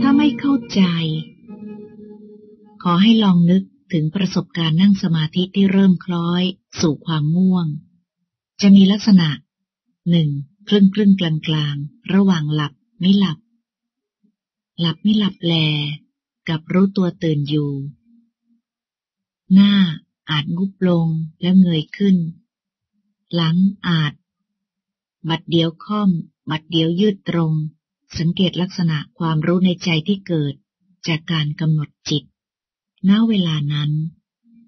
ถ้าไม่เข้าใจ ขอให้ลองนึกถึงประสบการณ์นั่งสมาธิที่เริ่มคล้อย สู่ความง่วง จะมีลักษณะหนึ่งครึ่งครึ่งกลางกลางระหว่างหลับไม่หลับ หลับไม่หลับแล กับรู้ตัวตื่นอยู่ หน้าอาจงุบลงแล้วเงยขึ้น หลังอาจ บัดเดียวค่อม บัดเดียวยืดตรง สังเกตลักษณะความรู้ในใจที่เกิดจากการกำหนดจิต ณ เวลานั้น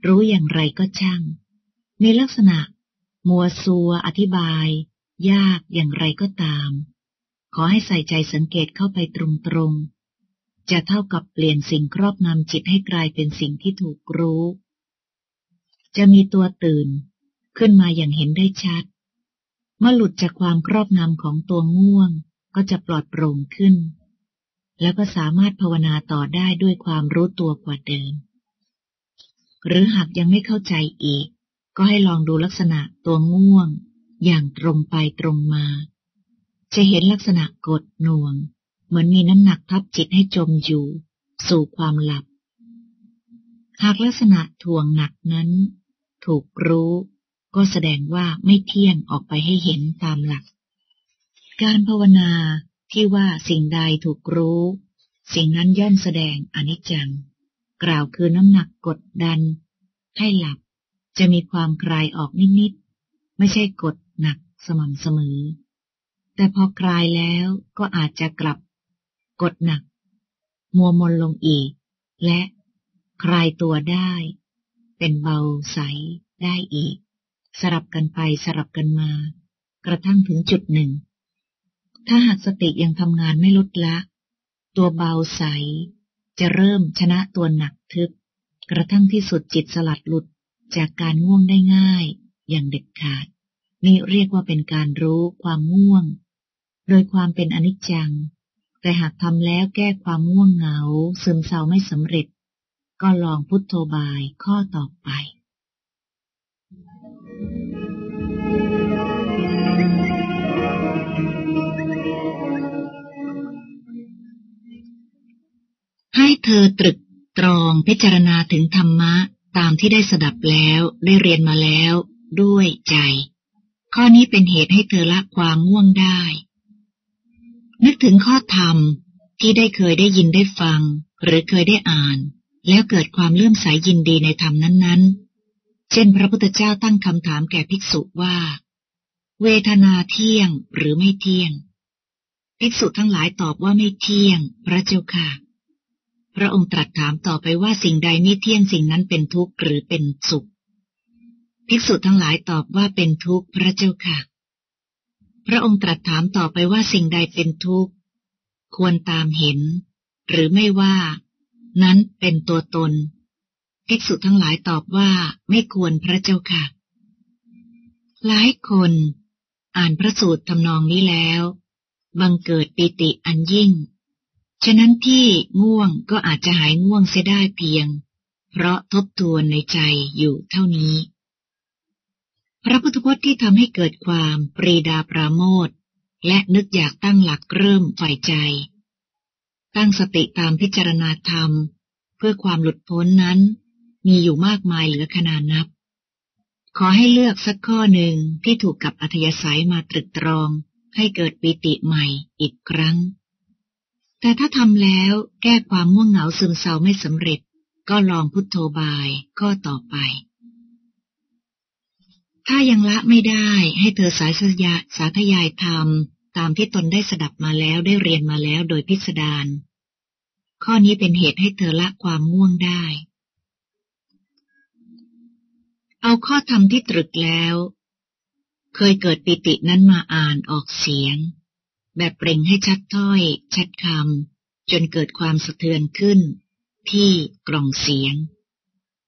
รู้อย่างไรก็ช่าง มีลักษณะ มัวซัวอธิบาย ยากอย่างไรก็ตาม ขอให้ใส่ใจสังเกตเข้าไปตรงๆ จะเท่ากับเปลี่ยนสิ่งครอบงำจิตให้กลายเป็นสิ่งที่ถูกรู้ จะมีตัวตื่นขึ้นมาอย่างเห็นได้ชัด เมื่อหลุดจากความครอบงำของตัวง่วง ก็จะปลอดโปร่งขึ้น แล้วก็สามารถภาวนาต่อได้ด้วยความรู้ตัวกว่าเดิม หรือหากยังไม่เข้าใจอีก ก็ให้ลองดูลักษณะตัวง่วง อย่างตรงไปตรงมา จะเห็นลักษณะกดหน่วง เหมือนมีน้ำหนักทับจิตให้จมอยู่ สู่ความหลับ หากลักษณะถ่วงหนักนั้น ถูกรู้ก็แสดงว่าไม่เที่ยงออกไปให้เห็นตามหลัก การภาวนาที่ว่าสิ่งใดถูกรู้ สิ่งนั้นย่อมแสดงอนิจจัง กล่าวคือน้ำหนักกดดัน ให้หลับจะมีความคลายออกนิดๆไม่ใช่กดหนักสม่ำเสมอ แต่พอคลายแล้วก็อาจจะกลับ กดหนัก มัวมนลงอีก และคลายตัวได้ เป็นเบาใสได้อีก สลับกันไปสลับกันมา กระทั่งถึงจุดหนึ่ง ถ้าหากสติยังทำงานไม่ลดละ ตัวเบาใส จะเริ่มชนะตัวหนักทึบ กระทั่งที่สุดจิตสลัดหลุดจากการง่วงได้ง่าย อย่างเด็ดขาด นี่เรียกว่าเป็นการรู้ความง่วง โดยความเป็นอนิจจัง แต่หากทำแล้วแก้ความง่วงเหงาซึมเศร้าไม่สำเร็จ ก็ลองพุทโธบายข้อต่อไป ให้เธอตรึกตรองพิจารณาถึงธรรมะตามที่ได้สดับแล้วได้เรียนมาแล้วด้วยใจ ข้อนี้เป็นเหตุให้เธอละความง่วงได้ นึกถึงข้อธรรมที่ได้เคยได้ยินได้ฟัง หรือเคยได้อ่าน แล้วเกิดความเลื่อมใสยยินดีในธรรมนั้น ๆ เช่น พระพุทธเจ้าตั้งคำถามแก่ภิกษุว่า เวทนาเที่ยงหรือไม่เที่ยง ภิกษุทั้งหลายตอบว่าไม่เที่ยง พระเจ้าค่ะ พระองค์ตรัสถามต่อไปว่าสิ่งใดไม่เที่ยงสิ่งนั้นเป็นทุกข์หรือเป็นสุข ภิกษุทั้งหลายตอบว่าเป็นทุกข์พระเจ้าค่ะ พระองค์ตรัสถามต่อไปว่าสิ่งใดเป็นทุกข์ ควรตามเห็น หรือไม่ว่า นั้นเป็นตัวตน ภิกษุทั้งหลายตอบว่าไม่ควรพระเจ้าค่ะ หลายคนอ่านพระสูตรทำนองนี้แล้ว บังเกิดปิติอันยิ่ง ฉะนั้นที่ง่วงก็อาจจะหายง่วงเสียได้เพียง เพราะทบทวนในใจอยู่เท่านี้ พระพุทธพจน์ที่ทำให้เกิดความปรีดาปราโมทและนึกอยากตั้งหลักเริ่มฝ่ายใจ ตั้งสติตามพิจารณาธรรม เพื่อความหลุดพ้นนั้น มีอยู่มากมายเหลือขนานับ ขอให้เลือกสักข้อหนึ่งที่ถูกกับอัธยาศัยมาตรึกตรองให้เกิดปิติใหม่อีกครั้ง แต่ถ้าทำแล้วแก้ความง่วงเหงาซึมเศร้าไม่สำเร็จ ก็ลองพุทโธบายข้อต่อไป ถ้ายังละไม่ได้ให้เธอสายสยาสาธยายธรรม ตามที่ตนได้สดับมาแล้วได้เรียนมาแล้วโดยพิสดารข้อนี้เป็นเหตุให้เธอละความง่วงได้ เอาข้อธรรมที่ตรึกแล้ว เคยเกิดปิตินั้นมาอ่านออกเสียง แบบเปล่งให้ชัดถ้อย ชัดคำจนเกิดความสะเทือนขึ้น ที่กล่องเสียง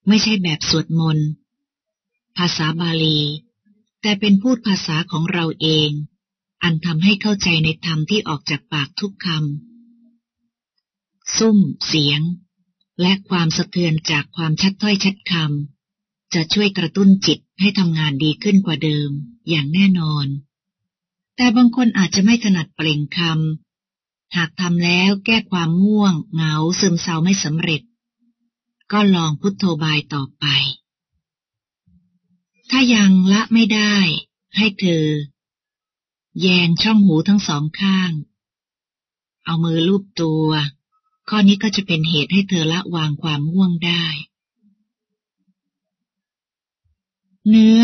ไม่ใช่แบบสวดมนต์ภาษาบาลี แต่เป็นพูดภาษาของเราเอง อันทำให้เข้าใจในธรรมที่ออกจากปากทุกคำซุ่มเสียง และความสะเทือนจากความชัดถ้อยชัดคำจะช่วยกระตุ้นจิตให้ทำงานดีขึ้นกว่าเดิมอย่างแน่นอน แต่บางคนอาจจะไม่ถนัดเปล่งคหากทำแล้วแก้ความง่วง เหงาซึมเศร้าไม่สำเร็จ ก็ลองพุทโธบายต่อไป ถ้ายังละไม่ได้ ให้เธอ แยงช่องหูทั้งสองข้าง เอามือลูบตัว ข้อนี้ก็จะเป็นเหตุให้เธอละวางความง่วงได้ เนื้อ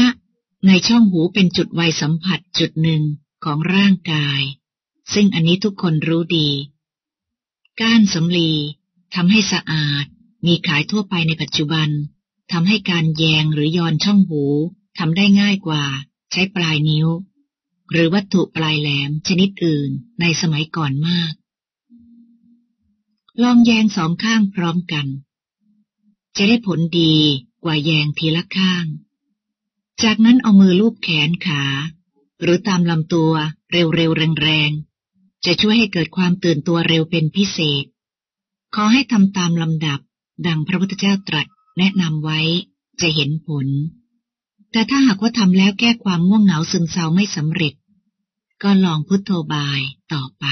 ในช่องหูเป็นจุดไวสัมผัสจุดหนึ่ง ของร่างกาย ซึ่งอันนี้ทุกคนรู้ดี ก้านสำลีทำให้สะอาด มีขายทั่วไปในปัจจุบันทำให้การแยงหรือยอนช่องหูทำได้ง่ายกว่า ใช้ปลายนิ้ว หรือวัตถุปลายแหลมชนิดอื่นในสมัยก่อนมาก ลองแยงสองข้างพร้อมกัน จะได้ผลดีกว่าแยงทีละข้าง จากนั้นเอามือลูบแขนขา หรือตามลำตัวเร็วๆแรงๆ จะช่วยให้เกิดความตื่นตัวเร็วเป็นพิเศษ ขอให้ทำตามลำดับ ดังพระพุทธเจ้าตรัสแนะนำไว้จะเห็นผล แต่ถ้าหากว่าทำแล้วแก้ความง่วงเหงาซึมเศร้าไม่สำเร็จ ก็ลองพุทโธบายต่อไป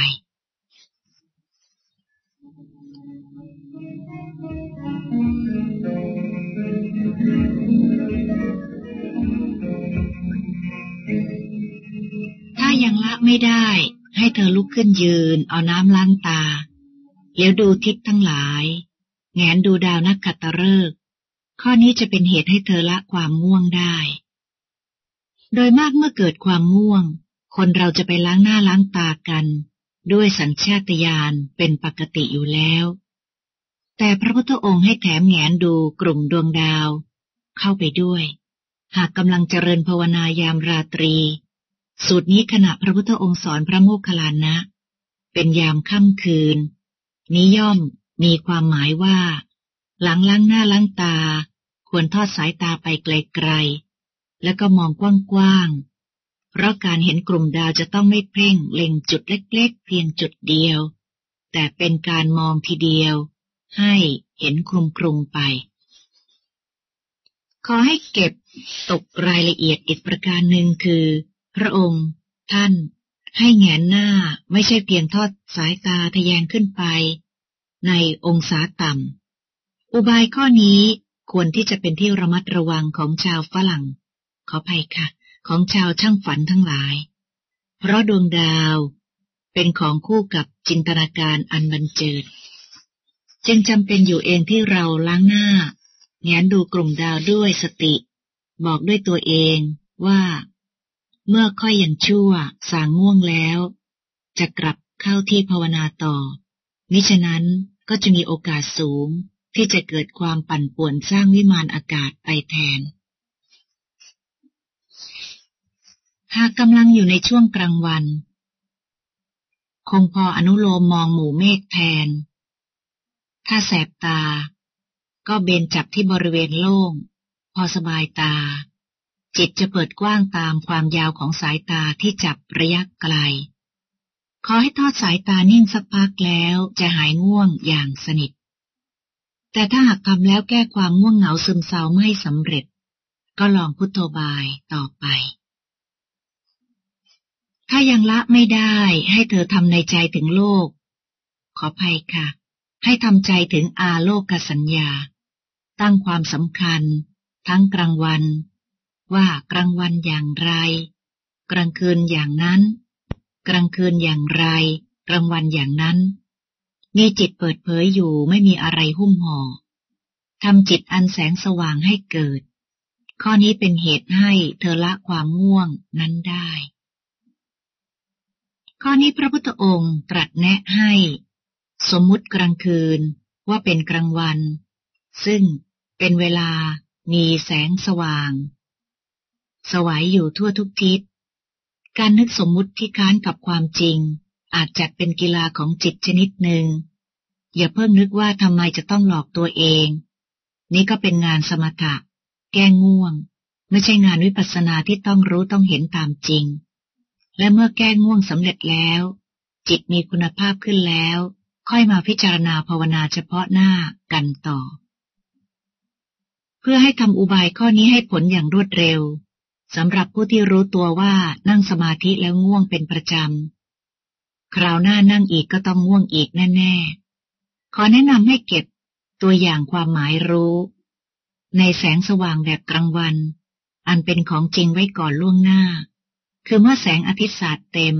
ไม่ได้ ให้เธอลุกขึ้นยืน เอาน้ำล้างตาแล้วดูทิศทั้งหลาย แงนดูดาวนักขัตฤกษ์ข้อนี้จะเป็นเหตุให้เธอละความง่วงได้ โดยมากเมื่อเกิดความง่วง คนเราจะไปล้างหน้าล้างตากัน ด้วยสัญชาตญาณเป็นปกติอยู่แล้ว แต่พระพุทธองค์ให้แถมแงนดูกลุ่มดวงดาว เข้าไปด้วย หากกำลังเจริญภาวนายามราตรี สูตรนี้ขณะพระพุทธองค์สอนพระโมคคัลลานะ เป็นยามค่ำคืน นิย่อมมีความหมายว่า หลังล้างหน้าล้างตา ควรทอดสายตาไปไกลๆ แล้วก็มองกว้างๆ เพราะการเห็นกลุ่มดาวจะต้องไม่เพ่งเล็งจุดเล็ก ๆ เพียงจุดเดียว แต่เป็นการมองทีเดียว ให้เห็นคลุมคลุมไป ขอให้เก็บตกรายละเอียดอีกประการหนึ่งคือ พระองค์ ท่าน ให้แงนหน้าไม่ใช่เพียงทอดสายตาทะแยงขึ้นไป ในองศาต่ำ อุบายข้อนี้ควรที่จะเป็นที่ระมัดระวังของชาวฝรั่ง ขอภัยค่ะ ของชาวช่างฝันทั้งหลาย เพราะดวงดาวเป็นของคู่กับจินตนาการอันบันเจิด จึงจำเป็นอยู่เองที่เราล้างหน้าแงนดูกลุ่มดาวด้วยสติ บอกด้วยตัวเองว่า เมื่อค่อยยังชั่วสางง่วงแล้ว จะกลับเข้าที่ภาวนาต่อ มิฉะนั้นก็จะมีโอกาสสูงที่จะเกิดความปั่นป่วนสร้างวิมานอากาศไปแทน หากกำลังอยู่ในช่วงกลางวัน คงพออนุโลมมองหมู่เมฆแทน ถ้าแสบตา ก็เบนจับที่บริเวณโล่ง พอสบายตา จิตจะเปิดกว้างตามความยาวของสายตาที่จับระยะไกล ขอให้ทอดสายตานิ่งสักพักแล้วจะหายง่วงอย่างสนิท แต่ถ้าหากทำแล้วแก้ความง่วงเหงาซึมเศร้าไม่สำเร็จ ก็ลองพุทโธบายต่อไป ถ้ายังละไม่ได้ให้เธอทำในใจถึงโลก ขอภัยค่ะ ให้ทำใจถึงอาโลกสัญญา ตั้งความสำคัญ ทั้งกลางวัน ว่ากลางวันอย่างไร กลางคืนอย่างนั้น กลางคืนอย่างไร กลางวันอย่างนั้น มีจิตเปิดเผยอยู่ไม่มีอะไรหุ้มห่อทำจิตอันแสงสว่างให้เกิด ข้อนี้เป็นเหตุให้เธอละความง่วงนั้นได้ ข้อนี้พระพุทธองค์ตรัสแนะให้ สมมุติกลางคืนว่าเป็นกลางวัน ซึ่งเป็นเวลามีแสงสว่าง สวายอยู่ทั่วทุกทิศ การนึกสมมุติที่ค้านกับความจริง อาจจัดเป็นกีฬาของจิตชนิดหนึ่ง อย่าเพิ่งนึกว่าทำไมจะต้องหลอกตัวเอง นี่ก็เป็นงานสมถะ แก้ง่วง ไม่ใช่งานวิปัสสนาที่ต้องรู้ต้องเห็นตามจริง และเมื่อแก้ง่วงสำเร็จแล้ว จิตมีคุณภาพขึ้นแล้ว ค่อยมาพิจารณาภาวนาเฉพาะหน้ากันต่อเพื่อให้ทำอุบายข้อนี้ให้ผลอย่างรวดเร็ว สำหรับผู้ที่รู้ตัวว่านั่งสมาธิแล้วง่วงเป็นประจำ คราวหน้านั่งอีกก็ต้องง่วงอีกแน่ๆ ขอแนะนำให้เก็บตัวอย่างความหมายรู้ ในแสงสว่างแบบกลางวัน อันเป็นของจริงไว้ก่อนล่วงหน้า คือเมื่อแสงอาทิตย์สาดเต็ม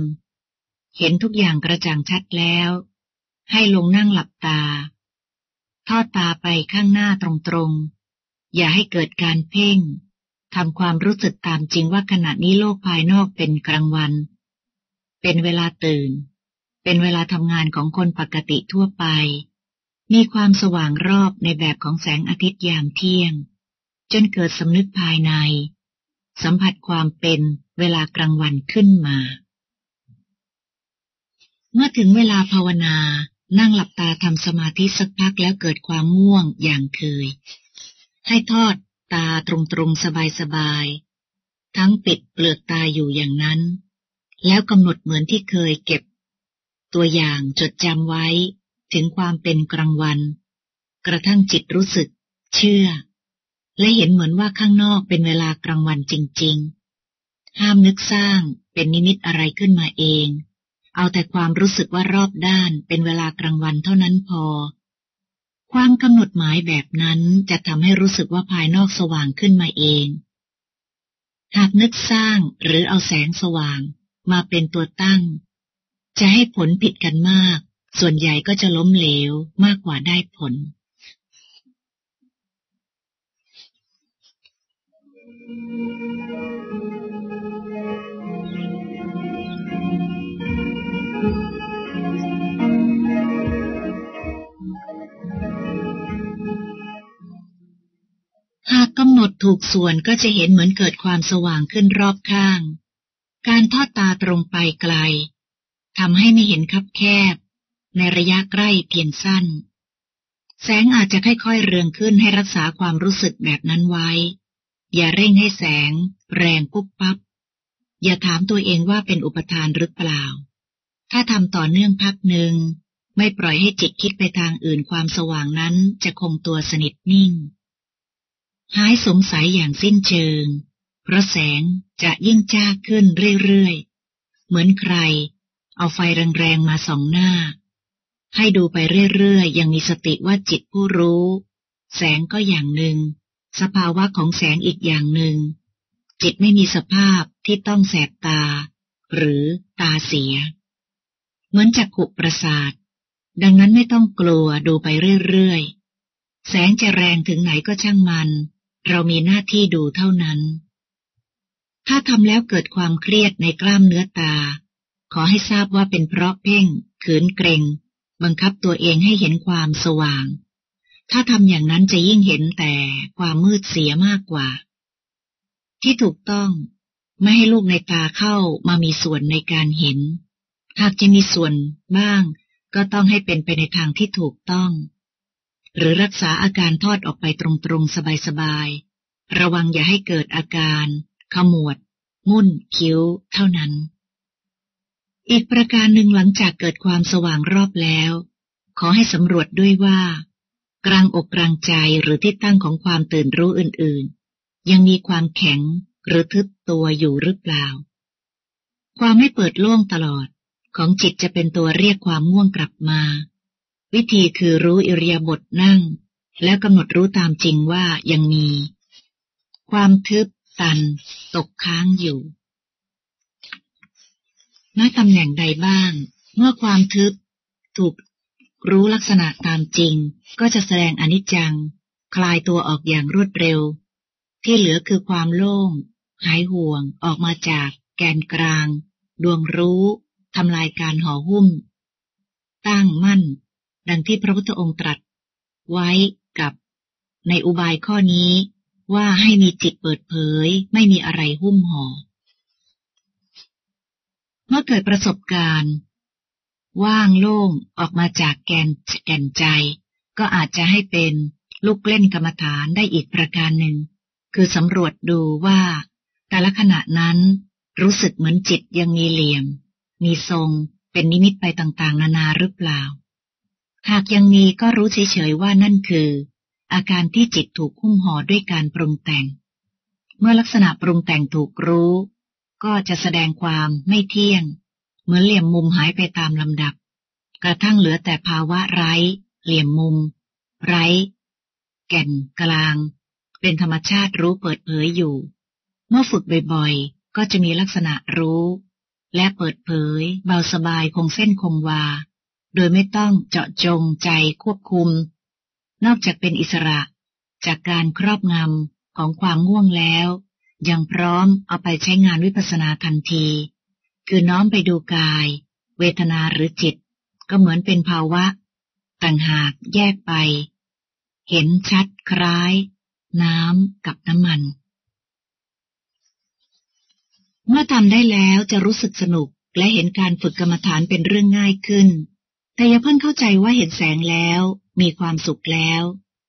เห็นทุกอย่างกระจ่างชัดแล้ว ให้ลงนั่งหลับตา ทอดตาไปข้างหน้าตรงๆ อย่าให้เกิดการเพ่ง ทำความรู้สึกตามจริงว่าขณะนี้โลกภายนอกเป็นกลางวัน เป็นเวลาตื่น เป็นเวลาทำงานของคนปกติทั่วไป มีความสว่างรอบในแบบของแสงอาทิตย์ยามเที่ยง จนเกิดสำนึกภายใน สัมผัสความเป็นเวลากลางวันขึ้นมา เมื่อถึงเวลาภาวนา นั่งหลับตาทำสมาธิสักพักแล้วเกิดความง่วงอย่างเคย ให้ทอด ตาตรงๆสบายๆ ทั้งปิดเปลือกตาอยู่อย่างนั้น แล้วกำหนดเหมือนที่เคยเก็บ ตัวอย่างจดจำไว้ถึงความเป็นกลางวัน กระทั่งจิตรู้สึก เชื่อ และเห็นเหมือนว่าข้างนอกเป็นเวลากลางวันจริง ๆ ห้ามนึกสร้างเป็นนิมิตอะไรขึ้นมาเอง เอาแต่ความรู้สึกว่ารอบด้านเป็นเวลากลางวันเท่านั้นพอ ความกำหนดหมายแบบนั้นจะทำให้รู้สึกว่าภายนอกสว่างขึ้นมาเอง หากนึกสร้างหรือเอาแสงสว่างมาเป็นตัวตั้ง จะให้ผลผิดกันมาก ส่วนใหญ่ก็จะล้มเหลวมากกว่าได้ผล หากกำหนดถูกส่วนก็จะเห็นเหมือนเกิดความสว่างขึ้นรอบข้าง การทอดตาตรงไปไกลทำให้ไม่เห็นคับแคบ ในระยะใกล้เพียงสั้น แสงอาจจะค่อยๆเรืองขึ้นให้รักษาความรู้สึกแบบนั้นไว้ อย่าเร่งให้แสง แรงปุ๊บปับ๊บ อย่าถามตัวเองว่าเป็นอุปทานหรือเปล่า ถ้าทำต่อเนื่องพักหนึ่ง ไม่ปล่อยให้จิตคิดไปทางอื่นความสว่างนั้นจะคงตัวสนิทนิ่ง หายสงสัยอย่างสิ้นเชิง เพราะแสงจะยิ่งจ้าขึ้นเรื่อยๆ เหมือนใคร เอาไฟแรงๆมาส่องหน้า ให้ดูไปเรื่อยๆ ยังมีสติว่าจิตผู้รู้ แสงก็อย่างหนึ่ง สภาวะของแสงอีกอย่างหนึ่ง จิตไม่มีสภาพที่ต้องแสบตา หรือตาเสีย เหมือนจักขุประสาท ดังนั้นไม่ต้องกลัวดูไปเรื่อยๆ แสงจะแรงถึงไหนก็ช่างมัน เรามีหน้าที่ดูเท่านั้น ถ้าทำแล้วเกิดความเครียดในกล้ามเนื้อตา ขอให้ทราบว่าเป็นเพราะเพ่ง ขืนเกรง บังคับตัวเองให้เห็นความสว่าง ถ้าทำอย่างนั้นจะยิ่งเห็นแต่ความมืดเสียมากกว่า ที่ถูกต้องไม่ให้ลูกในตาเข้ามามีส่วนในการเห็น หากจะมีส่วนบ้าง ก็ต้องให้เป็นไปในทางที่ถูกต้อง หรือรักษาอาการทอดออกไปตรงๆ สบายๆ ระวังอย่าให้เกิดอาการ ขมวดมุ่น คิ้ว เท่านั้น อีกประการหนึ่งหลังจากเกิดความสว่างรอบแล้ว ขอให้สำรวจด้วยว่า กลางอกกลางใจหรือที่ตั้งของความตื่นรู้อื่นๆ ยังมีความแข็งหรือทึบตัวอยู่หรือเปล่า ความไม่เปิดโล่งตลอดของจิตจะเป็นตัวเรียกความง่วงกลับมา วิธีคือรู้อิริยาบถนั่ง แล้วกำหนดรู้ตามจริงว่ายังมี ความทึบตัน ตกค้างอยู่ณตำแหน่งใดบ้าง เมื่อความทึบ ถูกรู้ลักษณะตามจริง ก็จะแสดงอนิจจัง คลายตัวออกอย่างรวดเร็ว ที่เหลือคือความโล่ง หายห่วงออกมาจากแกนกลาง ดวงรู้ทำลายการห่อหุ้ม ตั้งมั่น ดังที่พระพุทธองค์ตรัสไว้กับในอุบายข้อนี้ว่าให้มีจิตเปิดเผย ไม่มีอะไรหุ้มห่อ เมื่อเกิดประสบการณ์ ว่างโล่งออกมาจากแกนแก่นใจ ก็อาจจะให้เป็นลูกเล่นกรรมฐานได้อีกประการหนึ่ง คือสำรวจดูว่า แต่ละขณะนั้นรู้สึกเหมือนจิตยังมีเหลี่ยม มีทรงเป็นนิมิตไปต่างๆ นานาหรือเปล่า หากยังมีก็รู้เฉยๆว่านั่นคือ อาการที่จิตถูกคุ้มห่อด้วยการปรุงแต่ง เมื่อลักษณะปรุงแต่งถูกรู้ ก็จะแสดงความไม่เที่ยง เหมือนเหลี่ยมมุมหายไปตามลำดับ กระทั่งเหลือแต่ภาวะไร้ เหลี่ยมมุม ไร้ แก่นกลาง เป็นธรรมชาติรู้เปิดเผยอยู่ เมื่อฝึกบ่อยๆ ก็จะมีลักษณะรู้ และเปิดเผย เบาสบายคงเส้นคงวา โดยไม่ต้องเจาะจงใจควบคุม นอกจากเป็นอิสระ จากการครอบงำของความง่วงแล้ว ยังพร้อมเอาไปใช้งานวิปัสสนาทันที คือน้อมไปดูกาย เวทนาหรือจิต ก็เหมือนเป็นภาวะ ต่างหากแยกไป เห็นชัดคล้าย น้ำกับน้ำมัน เมื่อทำได้แล้วจะรู้สึกสนุกและเห็นการฝึกกรรมฐานเป็นเรื่องง่ายขึ้น แต่อย่าเพิ่งเข้าใจว่าเห็นแสงแล้ว มีความสุขแล้ว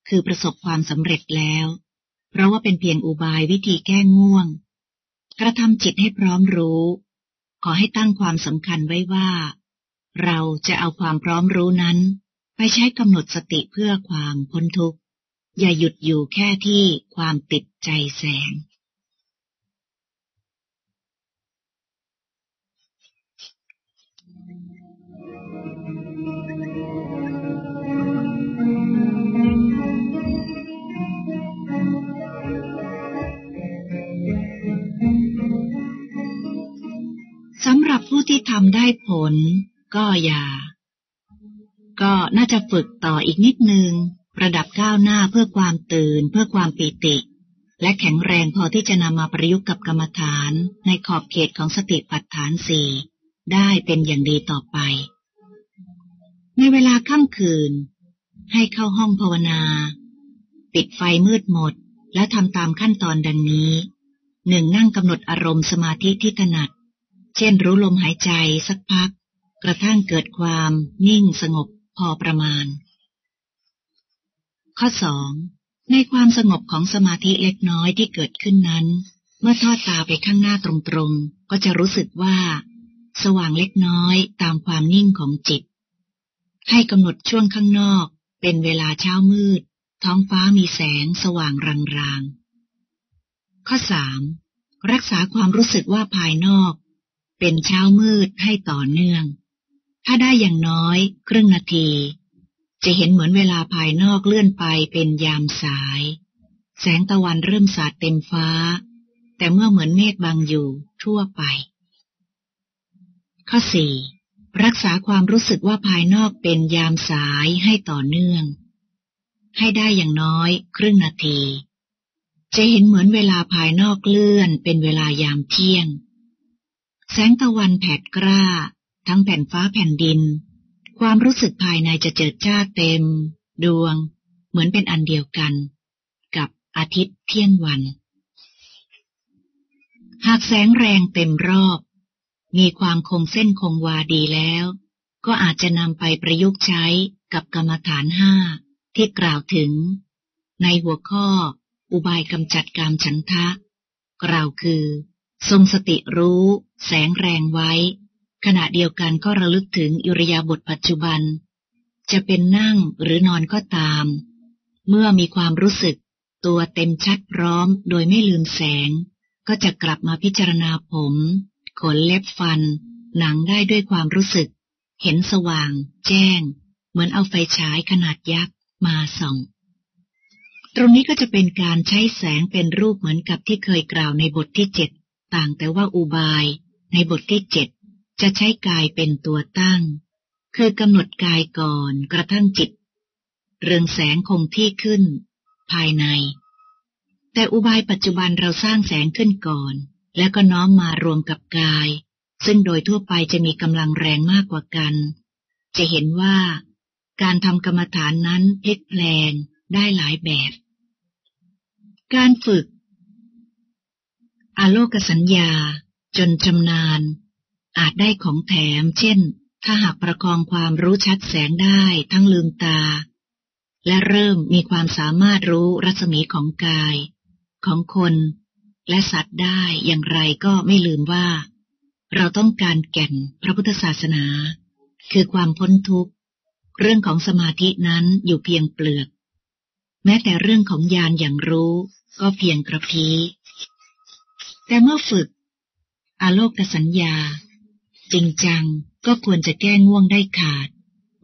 คือประสบความสำเร็จแล้ว เพราะว่าเป็นเพียงอุบายวิธีแก้ง่วง กระทำจิตให้พร้อมรู้ ขอให้ตั้งความสำคัญไว้ว่า เราจะเอาความพร้อมรู้นั้น ไปใช้กำหนดสติเพื่อความพ้นทุกข์ อย่าหยุดอยู่แค่ที่ความติดใจแสง รับผู้ที่ทำได้ผล ก็อย่า ก็น่าจะฝึกต่ออีกนิดนึง ระดับก้าวหน้าเพื่อความตื่น เพื่อความปิติ และแข็งแรงพอที่จะนำมาประยุกต์กับกรรมฐาน ในขอบเขตของสติปัฏฐานสี่ได้เป็นอย่างดีต่อไป ในเวลาค่ำคืน ให้เข้าห้องภาวนา ปิดไฟมืดหมด และทำตามขั้นตอนดังนี้หนึ่งนั่งกำหนดอารมณ์สมาธิที่ถนัด เช่นรู้ลมหายใจสักพัก กระทั่งเกิดความนิ่งสงบพอประมาณ ข้อสองในความสงบของสมาธิเล็กน้อยที่เกิดขึ้นนั้น เมื่อทอดตาไปข้างหน้าตรงๆ ก็จะรู้สึกว่า สว่างเล็กน้อยตามความนิ่งของจิต ให้กำหนดช่วงข้างนอก เป็นเวลาเช้ามืด ท้องฟ้ามีแสงสว่างรางๆ ข้อสามรักษาความรู้สึกว่าภายนอก เป็นเช้ามืดให้ต่อเนื่อง ถ้าได้อย่างน้อยครึ่งนาที จะเห็นเหมือนเวลาภายนอกเลื่อนไปเป็นยามสาย แสงตะวันเริ่มสาดเต็มฟ้า แต่เมื่อเหมือนเมฆบางอยู่ทั่วไป ข้อสี่รักษาความรู้สึกว่าภายนอกเป็นยามสายให้ต่อเนื่อง ให้ได้อย่างน้อยครึ่งนาที จะเห็นเหมือนเวลาภายนอกเลื่อนเป็นเวลายามเที่ยง แสงตะวันแผดกล้า ทั้งแผ่นฟ้าแผ่นดิน ความรู้สึกภายในจะเจิดจ้าเต็ม ดวง เหมือนเป็นอันเดียวกัน กับอาทิตย์เที่ยงวัน หากแสงแรงเต็มรอบ มีความคงเส้นคงวาดีแล้ว ก็อาจจะนำไปประยุกต์ใช้กับกรรมฐานห้าที่กล่าวถึง ในหัวข้อ อุบายกำจัดกามฉันทะ กล่าวคือ ทรงสติรู้ แสงแรงไว้ ขณะเดียวกันก็ระลึกถึงอิริยาบถปัจจุบัน จะเป็นนั่งหรือนอนก็ตาม เมื่อมีความรู้สึก ตัวเต็มชัดพร้อม โดยไม่ลืมแสง ก็จะกลับมาพิจารณาผม ขนเล็บฟัน หนังได้ด้วยความรู้สึก เห็นสว่าง แจ้ง เหมือนเอาไฟฉายขนาดยักษ์มาส่องตรงนี้ก็จะเป็นการใช้แสงเป็นรูปเหมือนกับที่เคยกล่าวในบทที่เจ็ด ต่างแต่ว่าอุบายในบทที่เจ็ดจะใช้กายเป็นตัวตั้ง คือกำหนดกายก่อนกระทั่งจิต เรืองแสงคงที่ขึ้น ภายใน แต่อุบายปัจจุบันเราสร้างแสงขึ้นก่อน แล้วก็น้อมมารวมกับกาย ซึ่งโดยทั่วไปจะมีกำลังแรงมากกว่ากัน จะเห็นว่า การทำกรรมฐานนั้นพลิกแปลงได้หลายแบบ การฝึก อโลกสัญญา จนจำนาน อาจได้ของแถม เช่น ถ้าหากประคองความรู้ชัดแสงได้ทั้งลืมตา และเริ่มมีความสามารถรู้รัศมีของกาย ของคน และสัตว์ได้อย่างไรก็ไม่ลืมว่า เราต้องการแก่นพระพุทธศาสนา คือความพ้นทุกข์ เรื่องของสมาธินั้นอยู่เพียงเปลือก แม้แต่เรื่องของญาณอย่างรู้ก็เพียงกระพี แต่เมื่อฝึก อาโลกสัญญา จริงจังก็ควรจะแก้ง่วงได้ขาด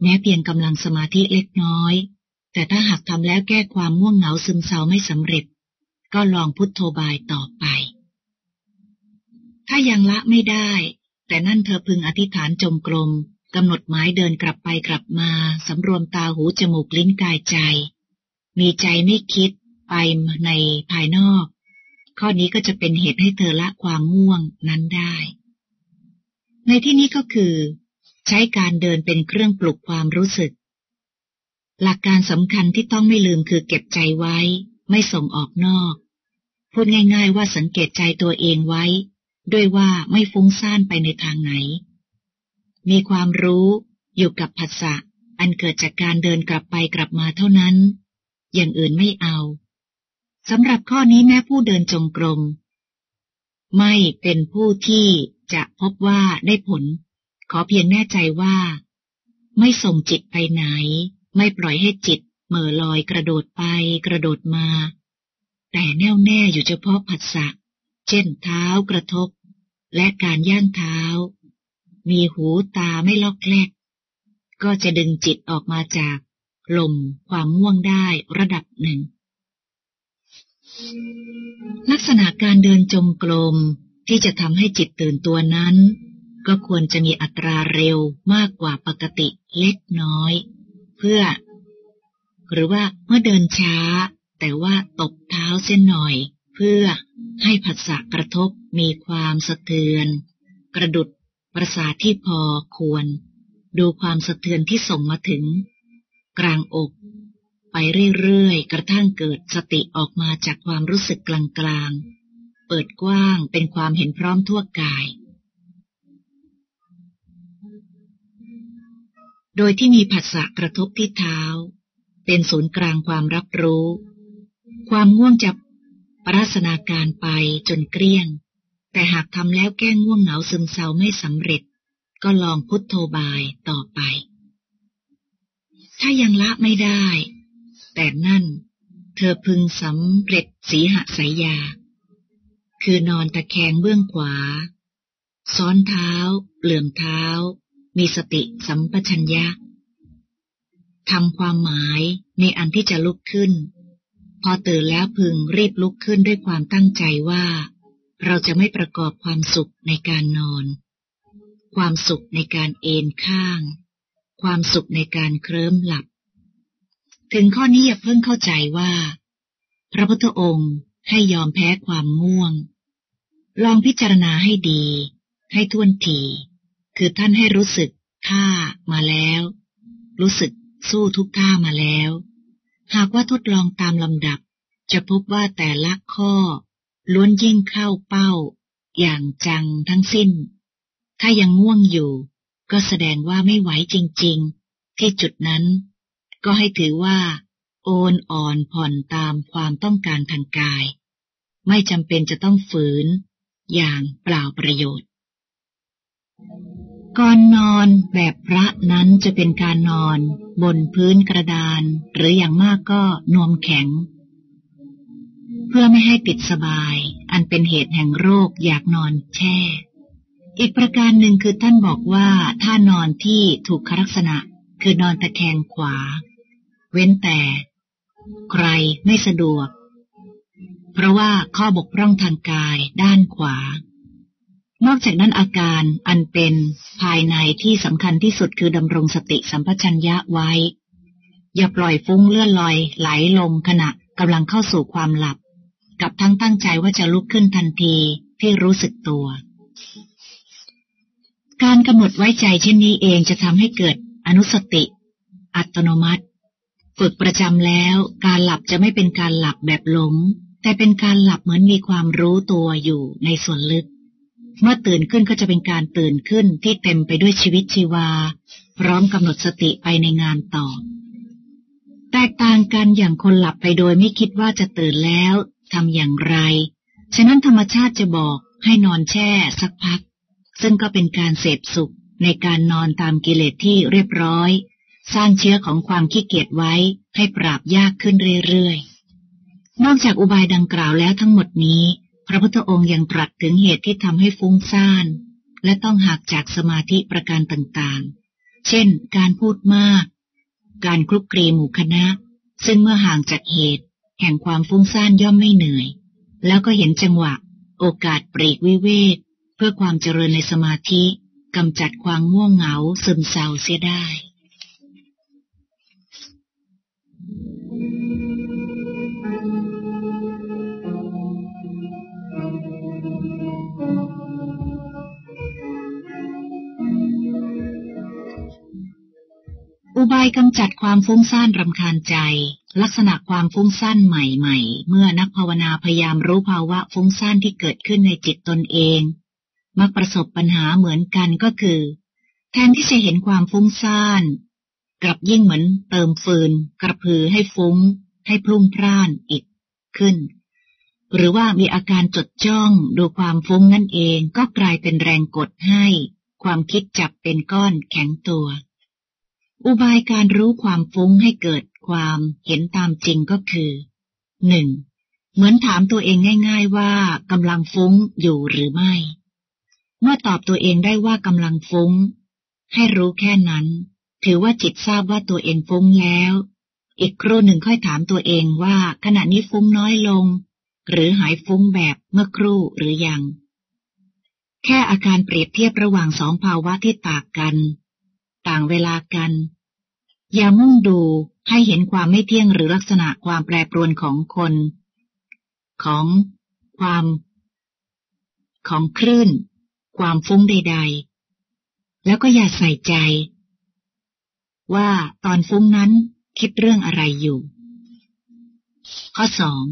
แม้เพียงกำลังสมาธิเล็กน้อย แต่ถ้าหากทำแล้วแก้ความง่วงเหงาซึมเศร้าไม่สำเร็จ ก็ลองพุทโธบายต่อไป ถ้ายังละไม่ได้ แต่นั่นเธอพึงอธิษฐานจงกรมกำหนดหมายเดินกลับไปกลับมาสำรวมตาหูจมูกลิ้นกายใจ มีใจไม่คิดไปในภายนอก ข้อนี้ก็จะเป็นเหตุให้เธอละความง่วงนั้นได้ ในที่นี้ก็คือ ใช้การเดินเป็นเครื่องปลุกความรู้สึก หลักการสำคัญที่ต้องไม่ลืมคือเก็บใจไว้ ไม่ส่งออกนอก พูดง่าย ๆ ว่าสังเกตใจตัวเองไว้ ด้วยว่าไม่ฟุ้งซ่านไปในทางไหน มีความรู้อยู่กับผัสสะอันเกิดจากการเดินกลับไปกลับมาเท่านั้น อย่างอื่นไม่เอา สำหรับข้อนี้แม้ผู้เดินจงกรม ไม่เป็นผู้ที่จะพบว่าได้ผล ขอเพียงแน่ใจว่า ไม่ส่งจิตไปไหน ไม่ปล่อยให้จิตเมื่อลอยกระโดดไปกระโดดมา แต่แน่วแน่อยู่เฉพาะผัสสะเช่นเท้ากระทบ และการย่างเท้า มีหูตาไม่ล็อกแลกก็จะดึงจิตออกมาจากลมความง่วงได้ระดับหนึ่ง ลักษณะการเดินจงกรมที่จะทำให้จิตตื่นตัวนั้น ก็ควรจะมีอัตราเร็วมากกว่าปกติเล็กน้อย เพื่อ หรือว่าเมื่อเดินช้า แต่ว่าตบเท้าเส้นหน่อย เพื่อให้ผัสสะกระทบมีความสะเทือน กระดุดประสาทที่พอควร ดูความสะเทือนที่ส่งมาถึง กลางอก ไปเรื่อยๆ กระทั่งเกิดสติออกมาจากความรู้สึกกลางๆ เปิดกว้างเป็นความเห็นพร้อมทั่วกาย โดยที่มีผัสสะกระทบที่เท้า เป็นศูนย์กลางความรับรู้ ความง่วงจะปราศนาการไปจนเกลี้ยง แต่หากทำแล้วแก้ง่วงเหงาซึมเศร้าไม่สำเร็จ ก็ลองพุทโธบายต่อไป ถ้ายังละไม่ได้ แต่นั่น เธอพึงสำเร็จสีหสายยา คือนอนตะแคงเบื้องขวา ซ้อนเท้าเปลื่อมเท้า มีสติสัมปชัญญะทำความหมายในอันที่จะลุกขึ้น พอตื่นแล้วพึงรีบลุกขึ้นด้วยความตั้งใจว่า เราจะไม่ประกอบความสุขในการนอน ความสุขในการเอนข้าง ความสุขในการเคลิ้มหลับ ถึงข้อนี้อย่าเพิ่งเข้าใจว่า พระพุทธองค์ให้ยอมแพ้ความง่วง ลองพิจารณาให้ดี ให้ท่วนที คือท่านให้รู้สึกท่ามาแล้ว รู้สึกสู้ทุกท่ามาแล้ว หากว่าทดลองตามลำดับ จะพบว่าแต่ละข้อ ล้วนยิ่งเข้าเป้า อย่างจังทั้งสิ้น ถ้ายังง่วงอยู่ ก็แสดงว่าไม่ไหวจริง ๆ ที่จุดนั้น ก็ให้ถือว่า โอนอ่อนผ่อนตามความต้องการทางกาย ไม่จำเป็นจะต้องฝืน อย่างเปล่าประโยชน์ ก่อนนอนแบบพระนั้นจะเป็นการนอน บนพื้นกระดาน หรืออย่างมากก็นวมแข็ง เพื่อไม่ให้ติดสบาย อันเป็นเหตุแห่งโรคอยากนอนแช่อีกประการหนึ่งคือท่านบอกว่าถ้านอนที่ถูกคลักษณะคือนอนตะแคงขวา เว้นแต่ ใครไม่สะดวก เพราะว่าข้อบกพร่องทางกายด้านขวา นอกจากนั้นอาการอันเป็นภายในที่สำคัญที่สุดคือดำรงสติสัมปชัญญะไว้ อย่าปล่อยฟุ้งเลื่อนลอยไหลลงขณะกำลังเข้าสู่ความหลับ กับทั้งตั้งใจว่าจะลุกขึ้นทันทีที่รู้สึกตัว การกำหนดไว้ใจเช่นนี้เองจะทำให้เกิดอนุสติ อัตโนมัติ ฝึกประจำแล้วการหลับจะไม่เป็นการหลับแบบหลง แต่เป็นการหลับเหมือนมีความรู้ตัวอยู่ในส่วนลึก เมื่อตื่นขึ้นก็จะเป็นการตื่นขึ้นที่เต็มไปด้วยชีวิตชีวา พร้อมกำหนดสติไปในงานต่อ แตกต่างกันอย่างคนหลับไปโดยไม่คิดว่าจะตื่นแล้วทำอย่างไร ฉะนั้นธรรมชาติจะบอกให้นอนแช่สักพัก ซึ่งก็เป็นการเสพสุขในการนอนตามกิเลสที่เรียบร้อย สร้างเชื้อของความขี้เกียจไว้ให้ปราบยากขึ้นเรื่อยๆ นอกจากอุบายดังกล่าวแล้วทั้งหมดนี้ พระพุทธองค์ยังตรัสถึงเหตุที่ทำให้ฟุ้งซ่าน และต้องหักจากสมาธิประการต่างๆ เช่น การพูดมาก การคลุกคลีหมู่คณะ ซึ่งเมื่อห่างจากเหตุ แห่งความฟุ้งซ่านย่อมไม่เหนื่อย แล้วก็เห็นจังหวะ โอกาสปรีกวิเวกเพื่อความเจริญในสมาธิกำจัดความง่วงเหงาซึมเศร้าเสียได้ อุบายกำจัดความฟุ้งซ่านรำคาญใจ ลักษณะความฟุ้งซ่านใหม่ ๆ เมื่อนักภาวนาพยายามรู้ภาวะฟุ้งซ่านที่เกิดขึ้นในจิตตนเอง มักประสบปัญหาเหมือนกันก็คือ แทนที่จะเห็นความฟุ้งซ่าน กลับยิ่งเหมือนเติมฟืน กระพือให้ฟุ้ง ให้พลุ่งพร่านอีกขึ้น หรือว่ามีอาการจดจ้องดูความฟุ้งนั่นเองก็กลายเป็นแรงกดให้ ความคิดจับเป็นก้อนแข็งตัว อุบายการรู้ความฟุ้งให้เกิดความเห็นตามจริงก็คือหนึ่งเหมือนถามตัวเองง่าย ๆว่ากำลังฟุ้งอยู่หรือไม่ เมื่อตอบตัวเองได้ว่ากำลังฟุ้ง ให้รู้แค่นั้น ถือว่าจิตทราบว่าตัวเองฟุ้งแล้ว อีกครู่หนึ่งค่อยถามตัวเองว่าขณะนี้ฟุ้งน้อยลง หรือหายฟุ้งแบบเมื่อครู่หรือยัง แค่อาการเปรียบเทียบระหว่างสองภาวะที่ต่างกัน ต่างเวลากัน อย่ามุ่งดูให้เห็นความไม่เที่ยงหรือลักษณะความแปรปรวนของคน ของความ ของคลื่น ความฟุ้งใด ๆ แล้วก็อย่าใส่ใจ ว่าตอนฟุ้งนั้นคิดเรื่องอะไรอยู่ ข้อสอง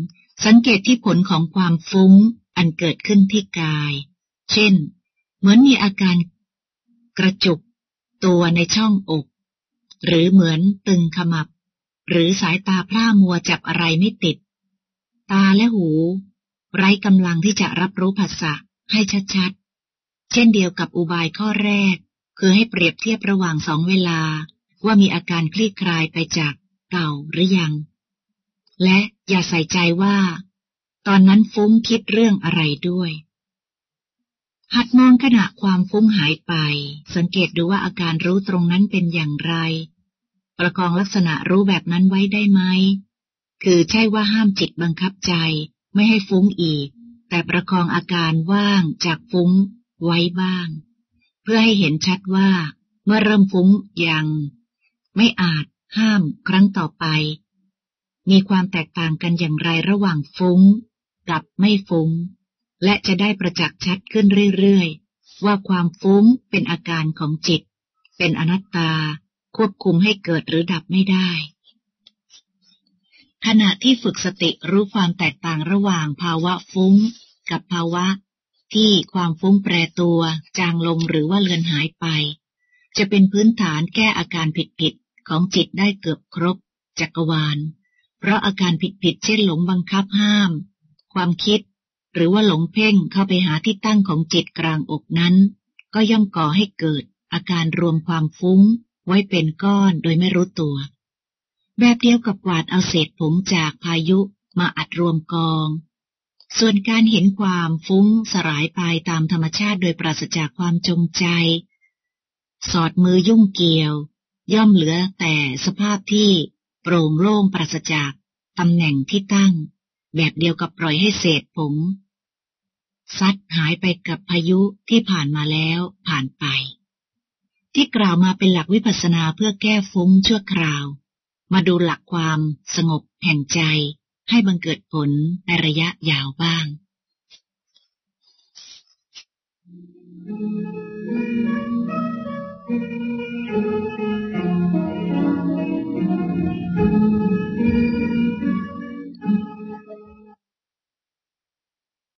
สังเกตที่ผลของความฟุ้งอันเกิดขึ้นที่กาย เช่น เหมือนมีอาการกระจุก ตัวในช่องอก หรือเหมือนตึงขมับ หรือสายตาพร่ามัวจับอะไรไม่ติด ตาและหู ไร้กำลังที่จะรับรู้ภาษาให้ชัดๆ เช่นเดียวกับอุบายข้อแรก คือให้เปรียบเทียบระหว่างสองเวลา ว่ามีอาการคลี่คลายไปจากเก่าหรือยัง และอย่าใส่ใจว่า ตอนนั้นฟุ้งคิดเรื่องอะไรด้วย หัดมองขณะความฟุ้งหายไป สังเกตดูว่าอาการรู้ตรงนั้นเป็นอย่างไร ประคองลักษณะรู้แบบนั้นไว้ได้ไหม คือใช่ว่าห้ามจิตบังคับใจไม่ให้ฟุ้งอีก แต่ประคองอาการว่างจากฟุ้งไว้บ้าง เพื่อให้เห็นชัดว่า เมื่อเริ่มฟุ้งอยัง ไม่อาจห้ามครั้งต่อไป มีความแตกต่างกันอย่างไรระหว่างฟุ้ง กับไม่ฟุ้ง และจะได้ประจักษ์ชัดขึ้นเรื่อยๆ ว่าความฟุ้งเป็นอาการของจิต เป็นอนัตตา ควบคุมให้เกิดหรือดับไม่ได้ ขณะที่ฝึกสติรู้ความแตกต่างระหว่างภาวะฟุ้ง กับภาวะ ที่ความฟุ้งแปรตัว จางลงหรือว่าเลือนหายไป จะเป็นพื้นฐานแก้อาการผิดๆ ของจิตได้เกือบครบจักรวาล เพราะอาการผิดๆเช่นหลงบังคับห้าม ความคิด หรือว่าหลงเพ่งเข้าไปหาที่ตั้งของจิตกลางอกนั้น ก็ย่อมก่อให้เกิด อาการรวมความฟุ้ง ไว้เป็นก้อนโดยไม่รู้ตัว แบบเดียวกับกวาดเอาเศษผงจากพายุมาอัดรวมกอง ส่วนการเห็นความฟุ้งสลายไปตามธรรมชาติโดยปราศจากความจงใจ สอดมือยุ่งเกี่ยว ย่อมเหลือแต่สภาพที่โปร่งโล่งปราศจากตำแหน่งที่ตั้ง แบบเดียวกับปล่อยให้เศษผงซัดหายไปกับพายุที่ผ่านมาแล้วผ่านไป ที่กล่าวมาเป็นหลักวิปัสสนาเพื่อแก้ฟุ้งชั่วคราว มาดูหลักความสงบแห่งใจให้บังเกิดผลในระยะยาวบ้าง Thank you.